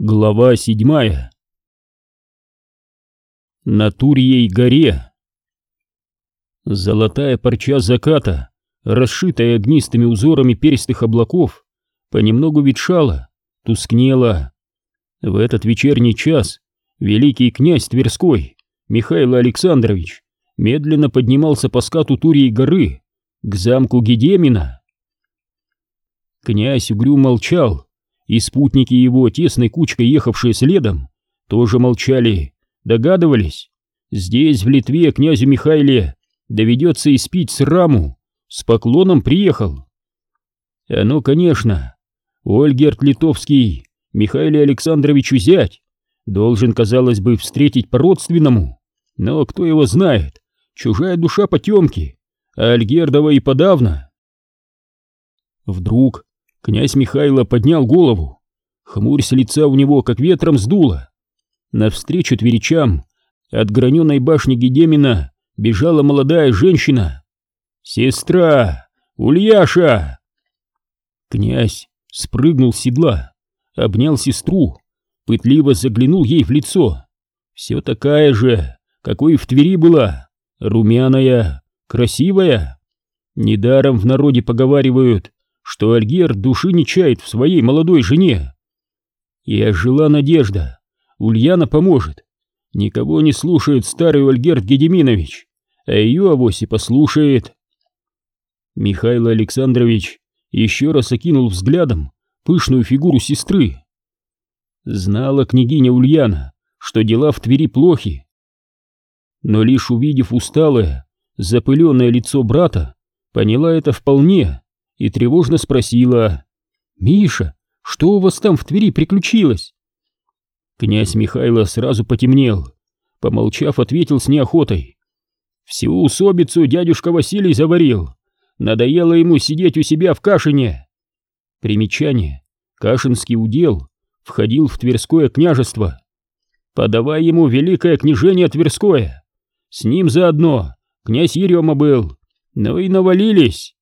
Глава седьмая На Турьей горе Золотая парча заката, расшитая огнистыми узорами перистых облаков, понемногу ветшала, тускнела. В этот вечерний час великий князь Тверской, Михаил Александрович, медленно поднимался по скату Турьей горы к замку Гедемина. Князь угрюм молчал, и спутники его, тесной кучкой ехавшие следом, тоже молчали, догадывались. Здесь, в Литве, князю Михаиле доведется испить сраму, с поклоном приехал. Оно, ну, конечно, Ольгерт Литовский, Михаиле Александровичу зять, должен, казалось бы, встретить по-родственному, но кто его знает, чужая душа потемки, а Альгердова и подавно. Вдруг Князь Михайло поднял голову. Хмурь с лица у него как ветром сдуло. Навстречу тверичам от граненой башни Гедемина бежала молодая женщина. «Сестра! Ульяша!» Князь спрыгнул с седла, обнял сестру, пытливо заглянул ей в лицо. Все такая же, какой в Твери была, румяная, красивая. Недаром в народе поговаривают, что Альгер души не чает в своей молодой жене. И ожила надежда, Ульяна поможет. Никого не слушает старый Альгерт Гедеминович, а ее авось и послушает. Михаил Александрович еще раз окинул взглядом пышную фигуру сестры. Знала княгиня Ульяна, что дела в Твери плохи. Но лишь увидев усталое, запыленное лицо брата, поняла это вполне и тревожно спросила «Миша, что у вас там в Твери приключилось?» Князь Михайло сразу потемнел, помолчав, ответил с неохотой. «Всю усобицу дядюшка Василий заварил, надоело ему сидеть у себя в Кашине». Примечание. Кашинский удел входил в Тверское княжество. Подавай ему великое княжение Тверское. С ним заодно князь Ерема был. Ну и навалились.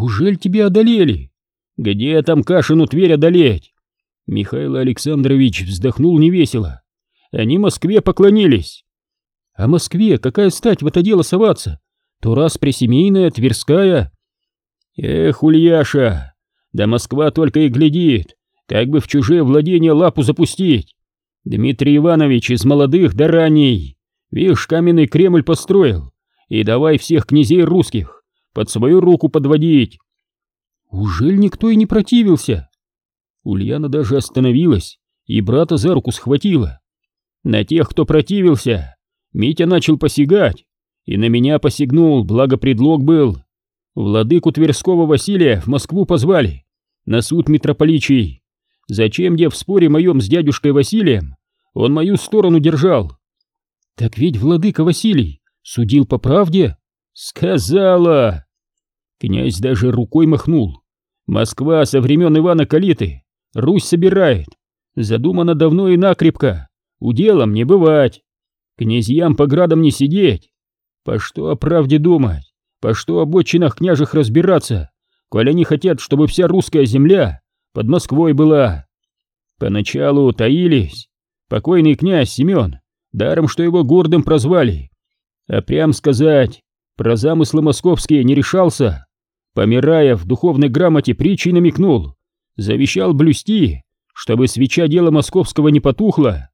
Ужель тебя одолели? Где там Кашину Тверь одолеть? Михаил Александрович вздохнул невесело. Они Москве поклонились. А Москве какая стать в это дело соваться? То раз пресемейная, Тверская. Эх, Ульяша, да Москва только и глядит, как бы в чужие владения лапу запустить. Дмитрий Иванович из молодых до ранней, видишь, каменный Кремль построил, и давай всех князей русских под свою руку подводить. Ужель никто и не противился? Ульяна даже остановилась и брата за руку схватила. На тех, кто противился, Митя начал посягать, и на меня посягнул, благо предлог был. Владыку Тверского Василия в Москву позвали, на суд митрополичий. Зачем я в споре моем с дядюшкой Василием, он мою сторону держал. Так ведь владыка Василий судил по правде? Сказала! Князь даже рукой махнул. Москва со времен Ивана Калиты Русь собирает. Задумано давно и накрепко. Уделом не бывать. Князьям по градам не сидеть. По что о правде думать? По что об отчинах княжих разбираться, коль они хотят, чтобы вся русская земля под Москвой была? Поначалу таились. Покойный князь Семен, даром, что его гордым прозвали. А прям сказать, про замыслы московские не решался. Помирая, в духовной грамоте притчей намекнул, завещал блюсти, чтобы свеча дела московского не потухла.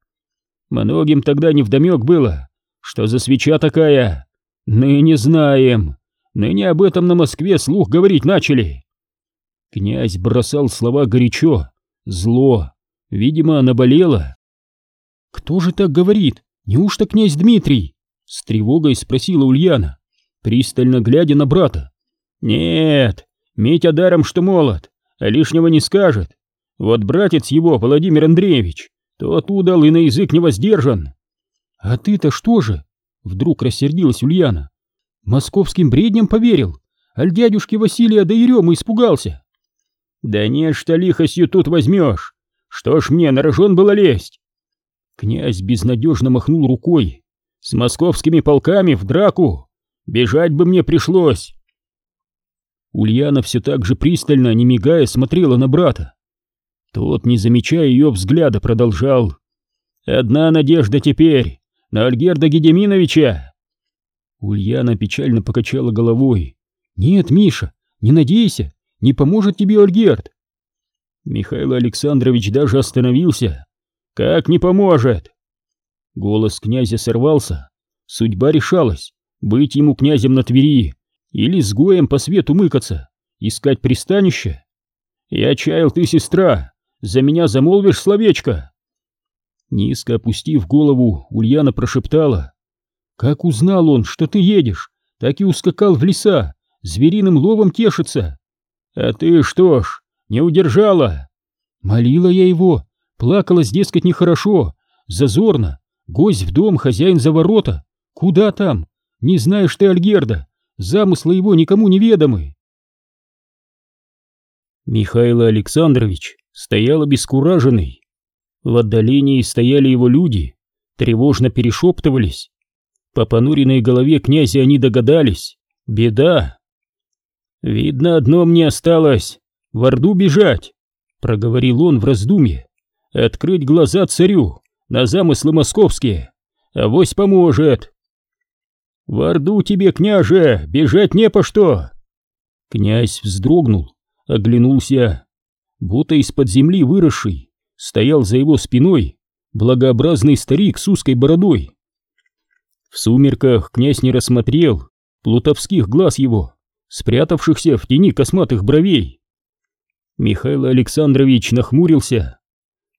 Многим тогда невдомек было, что за свеча такая. Ныне знаем, ныне об этом на Москве слух говорить начали. Князь бросал слова горячо, зло, видимо, наболело. «Кто же так говорит? Неужто князь Дмитрий?» — с тревогой спросила Ульяна, пристально глядя на брата. Нет, Митя даром что молод, а лишнего не скажет. Вот братец его, Владимир Андреевич, тот удал и на язык не воздержан. А ты-то что же? Вдруг рассердилась Ульяна. Московским бредням поверил, аль дядюшки Василия да Еремы испугался. Да не, что лихостью тут возьмешь. Что ж мне, на рожон было лезть? Князь безнадежно махнул рукой. С московскими полками в драку. Бежать бы мне пришлось. Ульяна все так же пристально, не мигая, смотрела на брата. Тот, не замечая ее взгляда, продолжал. «Одна надежда теперь на Альгерда Гедеминовича!» Ульяна печально покачала головой. «Нет, Миша, не надейся, не поможет тебе Ольгерд!» Михаил Александрович даже остановился. «Как не поможет?» Голос князя сорвался. Судьба решалась, быть ему князем на Твери или с гоем по свету мыкаться, искать пристанище. Я чаял, ты, сестра, за меня замолвишь словечко. Низко опустив голову, Ульяна прошептала. Как узнал он, что ты едешь, так и ускакал в леса, звериным ловом тешится. А ты что ж, не удержала? Молила я его, плакалась, дескать, нехорошо, зазорно, гость в дом, хозяин за ворота. Куда там? Не знаешь ты Альгерда, замыслы его никому не ведомы. Михаил Александрович стоял обескураженный. В отдалении стояли его люди, тревожно перешептывались. По понуренной голове князя они догадались. Беда. «Видно, одно мне осталось — в Орду бежать», — проговорил он в раздумье. «Открыть глаза царю на замыслы московские. Авось поможет». «В Орду тебе, княже, бежать не по что!» Князь вздрогнул, оглянулся. Будто из-под земли выросший, стоял за его спиной благообразный старик с узкой бородой. В сумерках князь не рассмотрел плутовских глаз его, спрятавшихся в тени косматых бровей. Михаил Александрович нахмурился.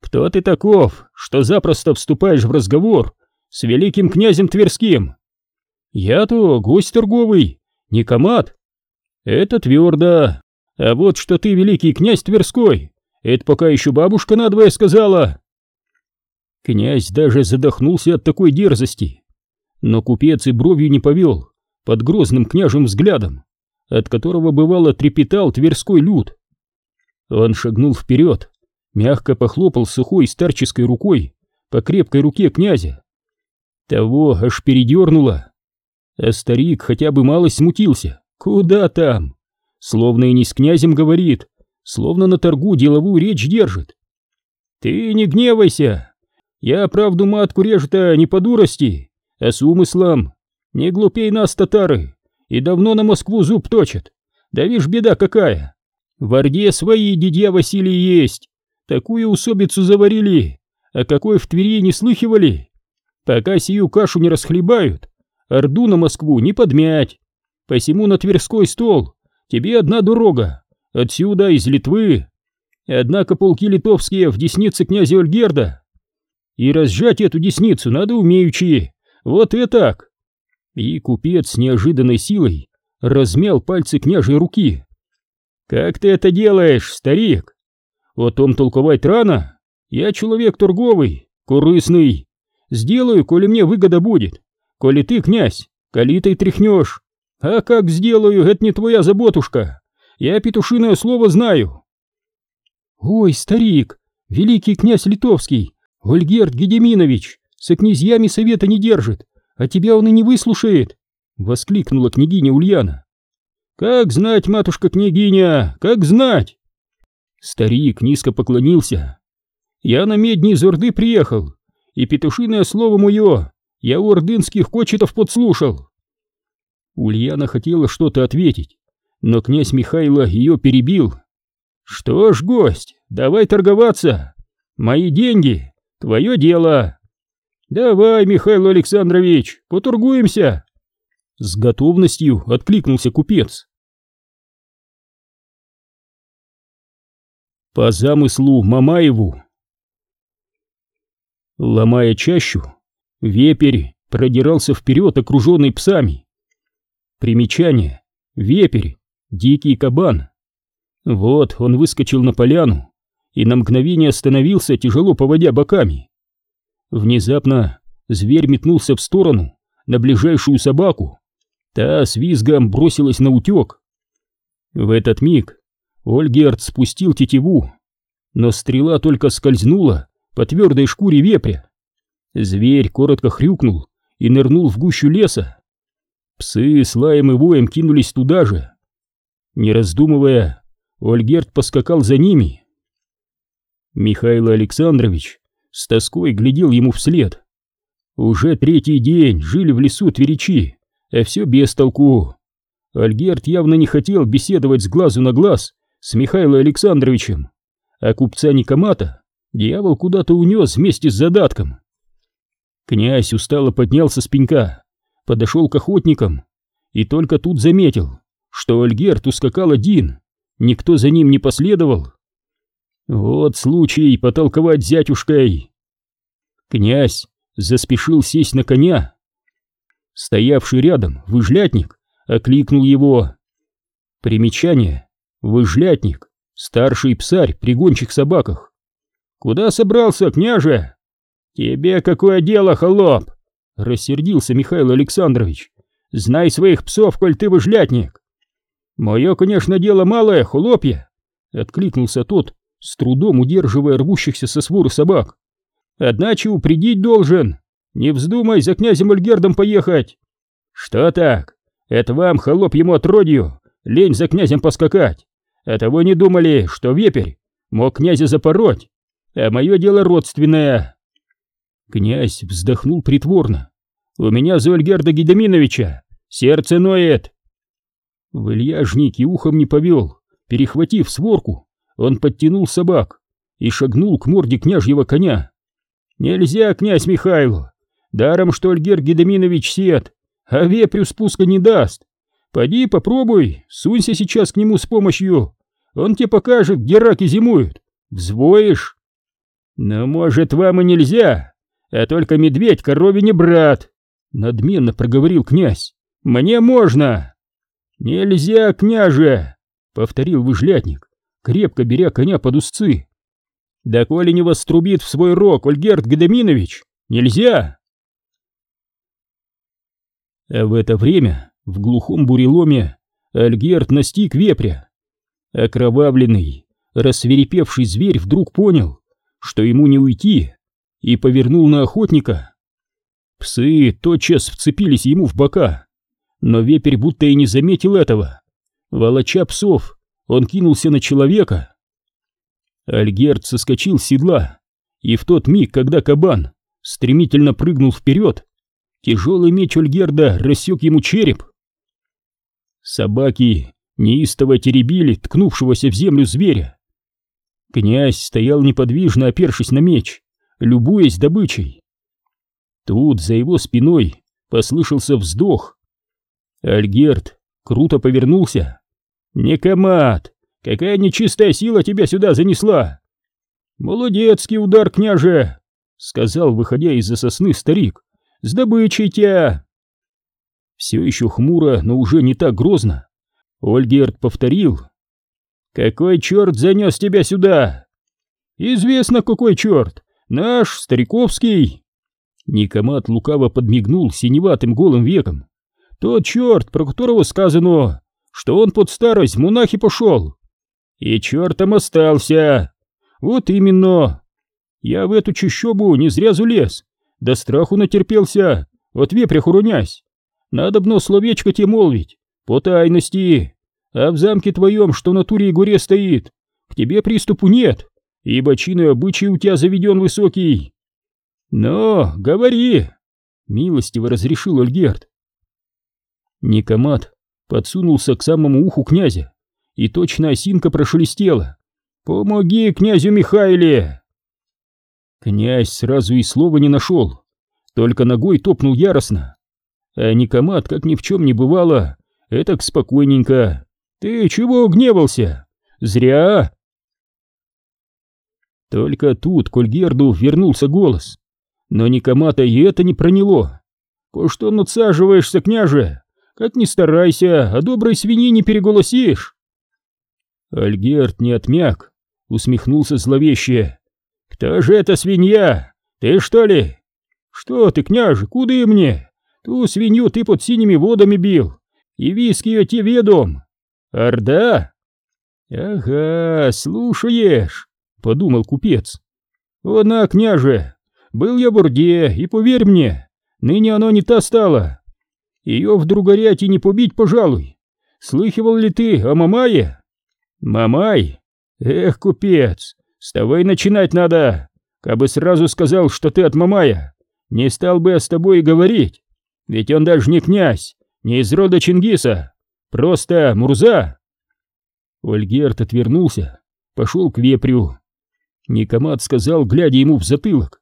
«Кто ты таков, что запросто вступаешь в разговор с великим князем Тверским?» «Я-то гость торговый, не комат». «Это твердо. А вот что ты великий князь Тверской, это пока еще бабушка надвое сказала». Князь даже задохнулся от такой дерзости. Но купец и бровью не повел, под грозным княжим взглядом, от которого бывало трепетал Тверской люд. Он шагнул вперед, мягко похлопал сухой старческой рукой по крепкой руке князя. Того аж передернуло. А старик хотя бы мало смутился. Куда там? Словно и не с князем говорит, словно на торгу деловую речь держит. Ты не гневайся. Я правду матку режу-то не по дурости, а с умыслом. Не глупей нас, татары, и давно на Москву зуб точат. Да вишь, беда какая. В Орде свои дедья Василий есть. Такую усобицу заварили, а какой в Твери не слыхивали. Пока сию кашу не расхлебают, Орду на Москву не подмять. Посему на Тверской стол тебе одна дорога, отсюда, из Литвы. Однако полки литовские в деснице князя Ольгерда. И разжать эту десницу надо умеючи, вот и так. И купец с неожиданной силой размял пальцы княжей руки. «Как ты это делаешь, старик? О том толковать рано. Я человек торговый, курысный. Сделаю, коли мне выгода будет. Коли ты, князь, калитой тряхнешь. А как сделаю, это не твоя заботушка. Я петушиное слово знаю. Ой, старик, великий князь литовский, Ольгерд Гедеминович, со князьями совета не держит, а тебя он и не выслушает, воскликнула княгиня Ульяна. Как знать, матушка-княгиня, как знать? Старик низко поклонился. Я на медни из Орды приехал, и петушиное слово мое я у ордынских кочетов подслушал. Ульяна хотела что-то ответить, но князь Михайло ее перебил. Что ж, гость, давай торговаться. Мои деньги, твое дело. Давай, Михаил Александрович, поторгуемся. С готовностью откликнулся купец. По замыслу Мамаеву. Ломая чащу, Вепрь продирался вперед, окруженный псами. Примечание. Вепрь. Дикий кабан. Вот он выскочил на поляну и на мгновение остановился, тяжело поводя боками. Внезапно зверь метнулся в сторону, на ближайшую собаку. Та с визгом бросилась на утек. В этот миг Ольгерт спустил тетиву, но стрела только скользнула по твердой шкуре вепря. Зверь коротко хрюкнул и нырнул в гущу леса. Псы с лаем и воем кинулись туда же. Не раздумывая, Ольгерт поскакал за ними. Михаил Александрович с тоской глядел ему вслед. Уже третий день жили в лесу тверичи, а все без толку. Альгерт явно не хотел беседовать с глазу на глаз с Михаилом Александровичем, а купца Никомата дьявол куда-то унес вместе с задатком. Князь устало поднялся с пенька, подошел к охотникам и только тут заметил, что Альгерт ускакал один, никто за ним не последовал. Вот случай потолковать зятюшкой. Князь заспешил сесть на коня. Стоявший рядом выжлятник окликнул его. Примечание. Выжлятник. Старший псарь при гончих собаках. «Куда собрался, княже?» «Тебе какое дело, холоп?» Рассердился Михаил Александрович. «Знай своих псов, коль ты выжлятник!» «Мое, конечно, дело малое, хлопья!» Откликнулся тот, с трудом удерживая рвущихся со своры собак. «Одначе упредить должен! Не вздумай за князем Ольгердом поехать!» «Что так? Это вам, холоп ему отродью, лень за князем поскакать! А вы не думали, что вепрь мог князя запороть, а мое дело родственное!» Князь вздохнул притворно. «У меня за Ольгерда Гедеминовича сердце ноет!» Вальяжник и ухом не повел, перехватив сворку, он подтянул собак и шагнул к морде княжьего коня. «Нельзя, князь Михайло! Даром, что Ольгер Гедеминович сед, а вепрю спуска не даст. Поди попробуй, сунься сейчас к нему с помощью, он тебе покажет, где раки зимуют. Взвоишь?» «Но, может, вам и нельзя, а только медведь корове не брат!» Надменно проговорил князь. «Мне можно!» «Нельзя, княже!» — повторил выжлятник, крепко беря коня под узцы. «Да коли не вострубит в свой рог Ольгерт Гедеминович, нельзя!» А в это время в глухом буреломе Альгерт настиг вепря. Окровавленный, рассверепевший зверь вдруг понял, что ему не уйти, и повернул на охотника. Псы тотчас вцепились ему в бока, но вепрь будто и не заметил этого. Волоча псов, он кинулся на человека. Альгерт соскочил с седла, и в тот миг, когда кабан стремительно прыгнул вперед, тяжелый меч Ольгерда рассек ему череп. Собаки неистово теребили ткнувшегося в землю зверя. Князь стоял неподвижно, опершись на меч, любуясь добычей. Тут за его спиной послышался вздох, Альгерт круто повернулся. «Некомат! Какая нечистая сила тебя сюда занесла!» «Молодецкий удар, княже!» — сказал, выходя из-за сосны старик. «С добычей тебя!» Все еще хмуро, но уже не так грозно. Ольгерт повторил. «Какой черт занес тебя сюда?» «Известно, какой черт! Наш, Стариковский!» Никомат лукаво подмигнул синеватым голым веком. Тот черт, про которого сказано, что он под старость монахи пошел. И чертом остался. Вот именно. Я в эту чащобу не зря зулез, да страху натерпелся, от вепря хурунясь. Надобно словечко тебе молвить, по тайности. А в замке твоем, что на туре и горе стоит, к тебе приступу нет, ибо чин и обычай у тебя заведен высокий. Но, говори, милостиво разрешил Ольгерт. Никомат подсунулся к самому уху князя, и точно осинка прошелестела. «Помоги князю Михаиле!» Князь сразу и слова не нашел, только ногой топнул яростно. А Никомат, как ни в чем не бывало, этак спокойненько. «Ты чего гневался? Зря!» Только тут к Ольгерду вернулся голос. Но Никомата и это не проняло. «По что надсаживаешься, княже? Как ни старайся, а доброй свиньи не переголосишь. Альгерт не отмяк, усмехнулся зловеще. Кто же эта свинья? Ты что ли? Что ты, княже, куды мне? Ту свинью ты под синими водами бил, и виски ее те ведом. Орда? Ага, слушаешь, подумал купец. Она, княже, был я в Орде, и поверь мне, ныне оно не та стало. Ее в Другоряте не побить, пожалуй. Слыхивал ли ты о Мамае? Мамай? Эх, купец, С тобой начинать надо. Кабы сразу сказал, что ты от Мамая, не стал бы я с тобой и говорить. Ведь он даже не князь, не из рода Чингиса, просто Мурза. Ольгерт отвернулся, пошел к вепрю. Никомат сказал, глядя ему в затылок.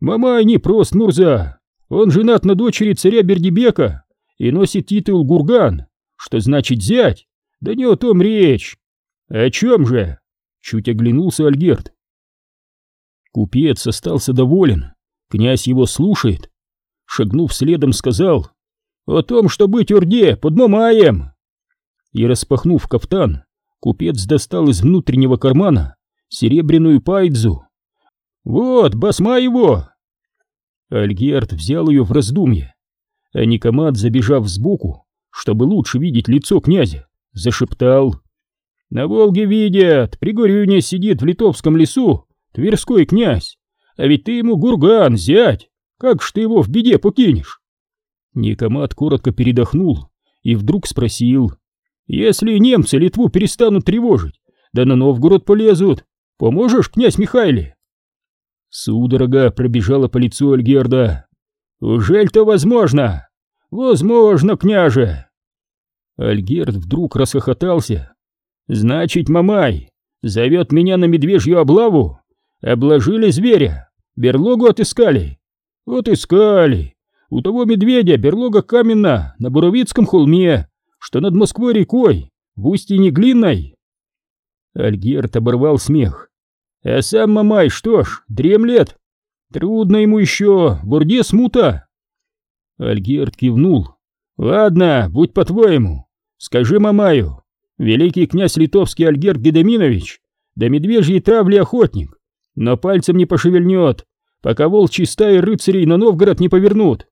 «Мамай не прост Мурза, он женат на дочери царя Бердибека и носит титул Гурган, что значит зять, да не о том речь. О чем же?» Чуть оглянулся Альгерт. Купец остался доволен, князь его слушает. Шагнув следом, сказал «О том, что быть Урде под Мамаем!» И распахнув кафтан, купец достал из внутреннего кармана серебряную пайдзу. «Вот, басма его!» Альгерт взял ее в раздумье, а Никомат, забежав сбоку, чтобы лучше видеть лицо князя, зашептал. «На Волге видят, при Горюне сидит в литовском лесу Тверской князь, а ведь ты ему гурган, зять, как ж ты его в беде покинешь?» Никомат коротко передохнул и вдруг спросил. «Если немцы Литву перестанут тревожить, да на Новгород полезут, поможешь, князь Михайле?» Судорога пробежала по лицу Альгерда. «Ужель-то возможно?» «Возможно, княже!» Альгерд вдруг расхохотался. «Значит, Мамай зовет меня на медвежью облаву? Обложили зверя, берлогу отыскали?» «Вот искали. У того медведя берлога каменна на Буровицком холме, что над Москвой рекой, в устье Неглинной». Альгерт оборвал смех. А сам Мамай, что ж, дремлет. Трудно ему еще, в Орде смута. Альгерт кивнул. Ладно, будь по-твоему. Скажи Мамаю, великий князь литовский Альгерт Гедеминович, да медвежьей травли охотник, но пальцем не пошевельнет, пока волчьи стаи рыцарей на Новгород не повернут.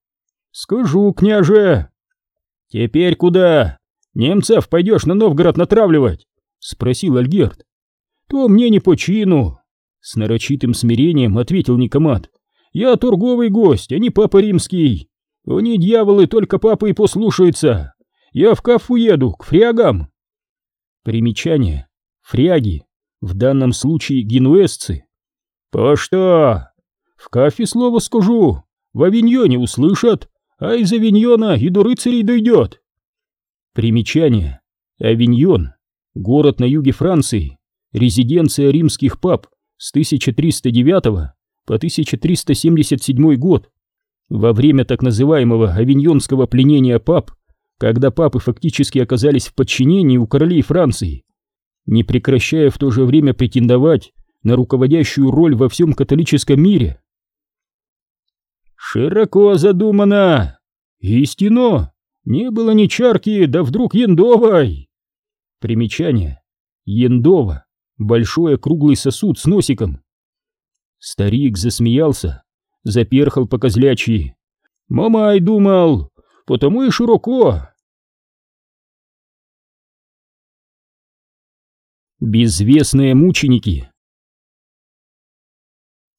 Скажу, княже. Теперь куда? Немцев пойдешь на Новгород натравливать? Спросил Альгерт то мне не по чину. С нарочитым смирением ответил Никомат. Я торговый гость, а не папа римский. Они дьяволы только папы и послушаются. Я в кафу еду, к фрягам. Примечание. Фряги. В данном случае генуэзцы. По что? В кафе слово скажу. В авиньоне услышат, а из авиньона и до рыцарей дойдет. Примечание. Авиньон. Город на юге Франции резиденция римских пап с 1309 по 1377 год. Во время так называемого авиньонского пленения пап, когда папы фактически оказались в подчинении у королей Франции, не прекращая в то же время претендовать на руководящую роль во всем католическом мире. «Широко задумано! Истинно! Не было ни чарки, да вдруг ендовой!» Примечание. Ендова большой круглый сосуд с носиком. Старик засмеялся, заперхал по козлячьи. «Мамай думал, потому и широко». Безвестные мученики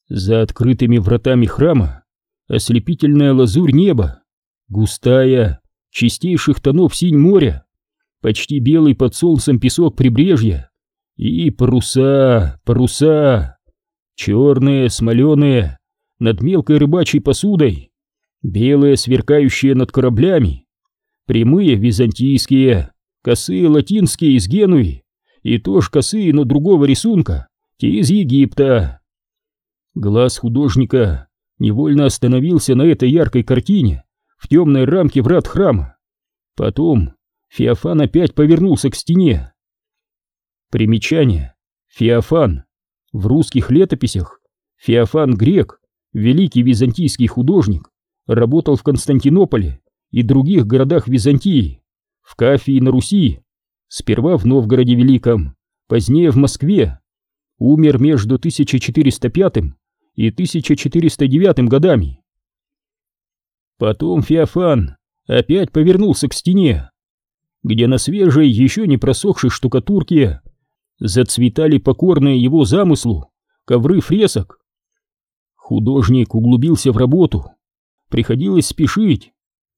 За открытыми вратами храма ослепительная лазурь неба, густая, чистейших тонов синь моря, почти белый под солнцем песок прибрежья, и паруса, паруса, черные, смоленые, над мелкой рыбачьей посудой, белые, сверкающие над кораблями, прямые византийские, косые латинские из Генуи, и тоже косые, но другого рисунка, те из Египта. Глаз художника невольно остановился на этой яркой картине в темной рамке врат храма. Потом Феофан опять повернулся к стене. Примечание. Феофан. В русских летописях Феофан Грек, великий византийский художник, работал в Константинополе и других городах Византии, в Кафии на Руси, сперва в Новгороде Великом, позднее в Москве. Умер между 1405 и 1409 годами. Потом Феофан опять повернулся к стене, где на свежей, еще не просохшей штукатурке зацветали покорные его замыслу ковры фресок. Художник углубился в работу. Приходилось спешить.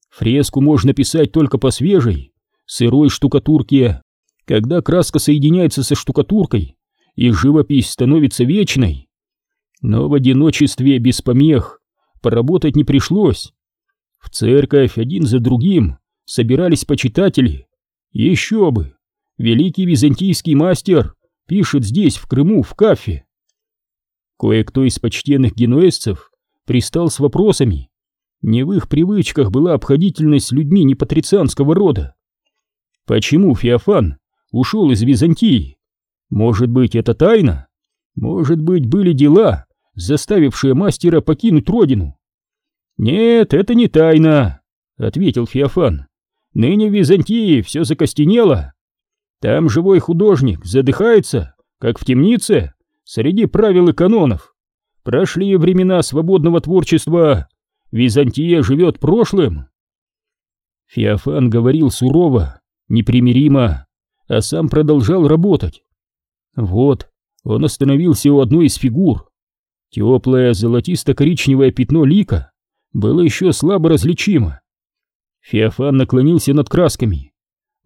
Фреску можно писать только по свежей, сырой штукатурке, когда краска соединяется со штукатуркой и живопись становится вечной. Но в одиночестве без помех поработать не пришлось. В церковь один за другим собирались почитатели. Еще бы! Великий византийский мастер пишет здесь, в Крыму, в кафе. Кое-кто из почтенных генуэзцев пристал с вопросами. Не в их привычках была обходительность людьми непатрицианского рода. Почему Феофан ушел из Византии? Может быть, это тайна? Может быть, были дела, заставившие мастера покинуть родину? Нет, это не тайна, ответил Феофан. Ныне в Византии все закостенело. Там живой художник задыхается, как в темнице, среди правил и канонов. Прошли времена свободного творчества. Византия живет прошлым. Феофан говорил сурово, непримиримо, а сам продолжал работать. Вот, он остановился у одной из фигур. Теплое золотисто-коричневое пятно лика было еще слабо различимо. Феофан наклонился над красками.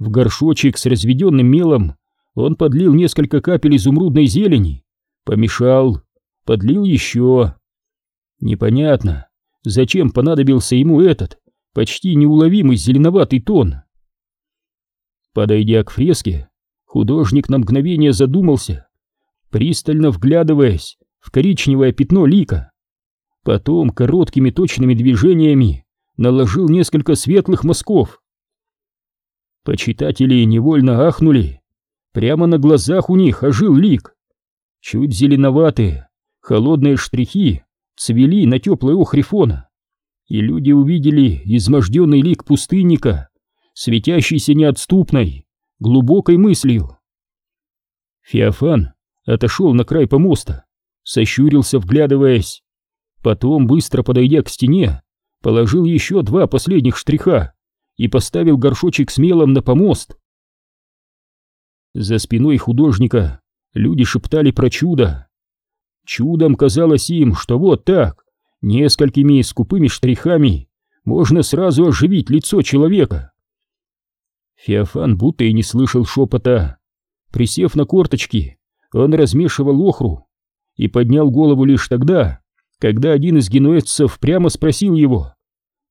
В горшочек с разведенным мелом он подлил несколько капель изумрудной зелени, помешал, подлил еще. Непонятно, зачем понадобился ему этот почти неуловимый зеленоватый тон. Подойдя к фреске, художник на мгновение задумался, пристально вглядываясь в коричневое пятно лика. Потом короткими точными движениями наложил несколько светлых мазков. Почитатели невольно ахнули. Прямо на глазах у них ожил лик. Чуть зеленоватые, холодные штрихи цвели на теплой охре фона. И люди увидели изможденный лик пустынника, светящийся неотступной, глубокой мыслью. Феофан отошел на край помоста, сощурился, вглядываясь. Потом, быстро подойдя к стене, положил еще два последних штриха и поставил горшочек с мелом на помост. За спиной художника люди шептали про чудо. Чудом казалось им, что вот так, несколькими скупыми штрихами, можно сразу оживить лицо человека. Феофан будто и не слышал шепота. Присев на корточки, он размешивал охру и поднял голову лишь тогда, когда один из генуэзцев прямо спросил его,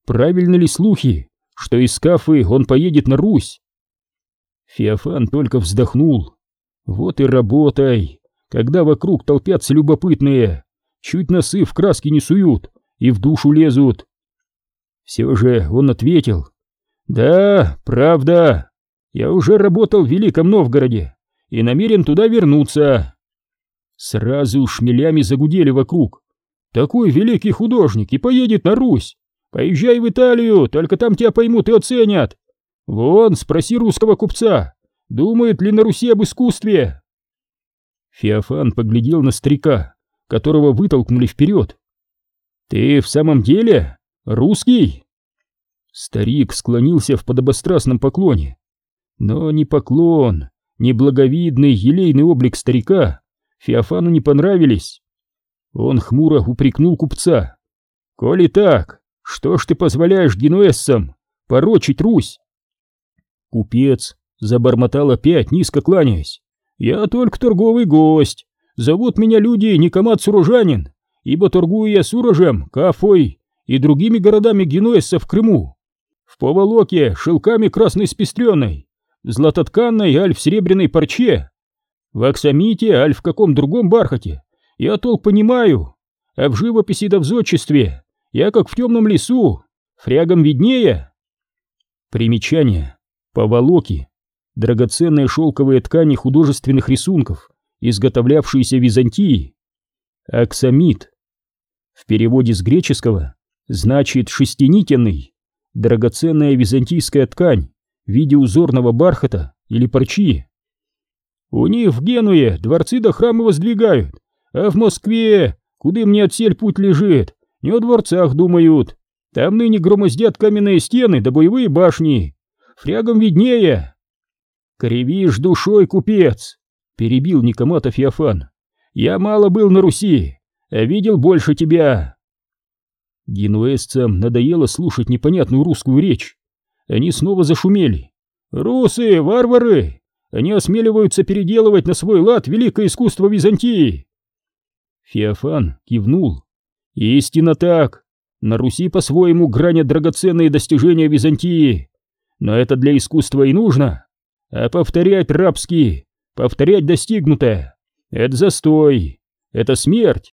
правильно ли слухи, что из Кафы он поедет на Русь. Феофан только вздохнул. Вот и работай, когда вокруг толпятся любопытные, чуть носы в краски не суют и в душу лезут. Все же он ответил, «Да, правда. Я уже работал в Великом Новгороде и намерен туда вернуться». Сразу шмелями загудели вокруг. «Такой великий художник и поедет на Русь. Поезжай в Италию, только там тебя поймут и оценят. Вон, спроси русского купца, думает ли на Руси об искусстве». Феофан поглядел на старика, которого вытолкнули вперед. «Ты в самом деле русский?» Старик склонился в подобострастном поклоне. Но ни поклон, ни благовидный елейный облик старика Феофану не понравились. Он хмуро упрекнул купца. «Коли так, что ж ты позволяешь генуэзцам порочить Русь?» Купец забормотал опять, низко кланяясь. «Я только торговый гость. Зовут меня люди Никомат Сурожанин, ибо торгую я Сурожем, Кафой и другими городами генуэзцев в Крыму в поволоке шелками красной спестренной, златотканной аль в серебряной парче, в аксамите аль в каком другом бархате, я толк понимаю, а в живописи да в зодчестве я как в темном лесу, фрягом виднее. Примечание. Поволоки. Драгоценные шелковые ткани художественных рисунков, изготовлявшиеся в Византии. Аксамит. В переводе с греческого значит шестинитенный драгоценная византийская ткань в виде узорного бархата или парчи. У них в Генуе дворцы до храмы воздвигают, а в Москве, куда мне отсель путь лежит, не о дворцах думают. Там ныне громоздят каменные стены да боевые башни. Фрягом виднее. Кривишь душой, купец, перебил Никомата Феофан. Я мало был на Руси, а видел больше тебя. Генуэзцам надоело слушать непонятную русскую речь. Они снова зашумели. «Русы, варвары! они осмеливаются переделывать на свой лад великое искусство Византии. Феофан кивнул. Истинно так. На Руси по-своему гранят драгоценные достижения Византии. Но это для искусства и нужно. А повторять рабски, повторять достигнутое — это застой, это смерть.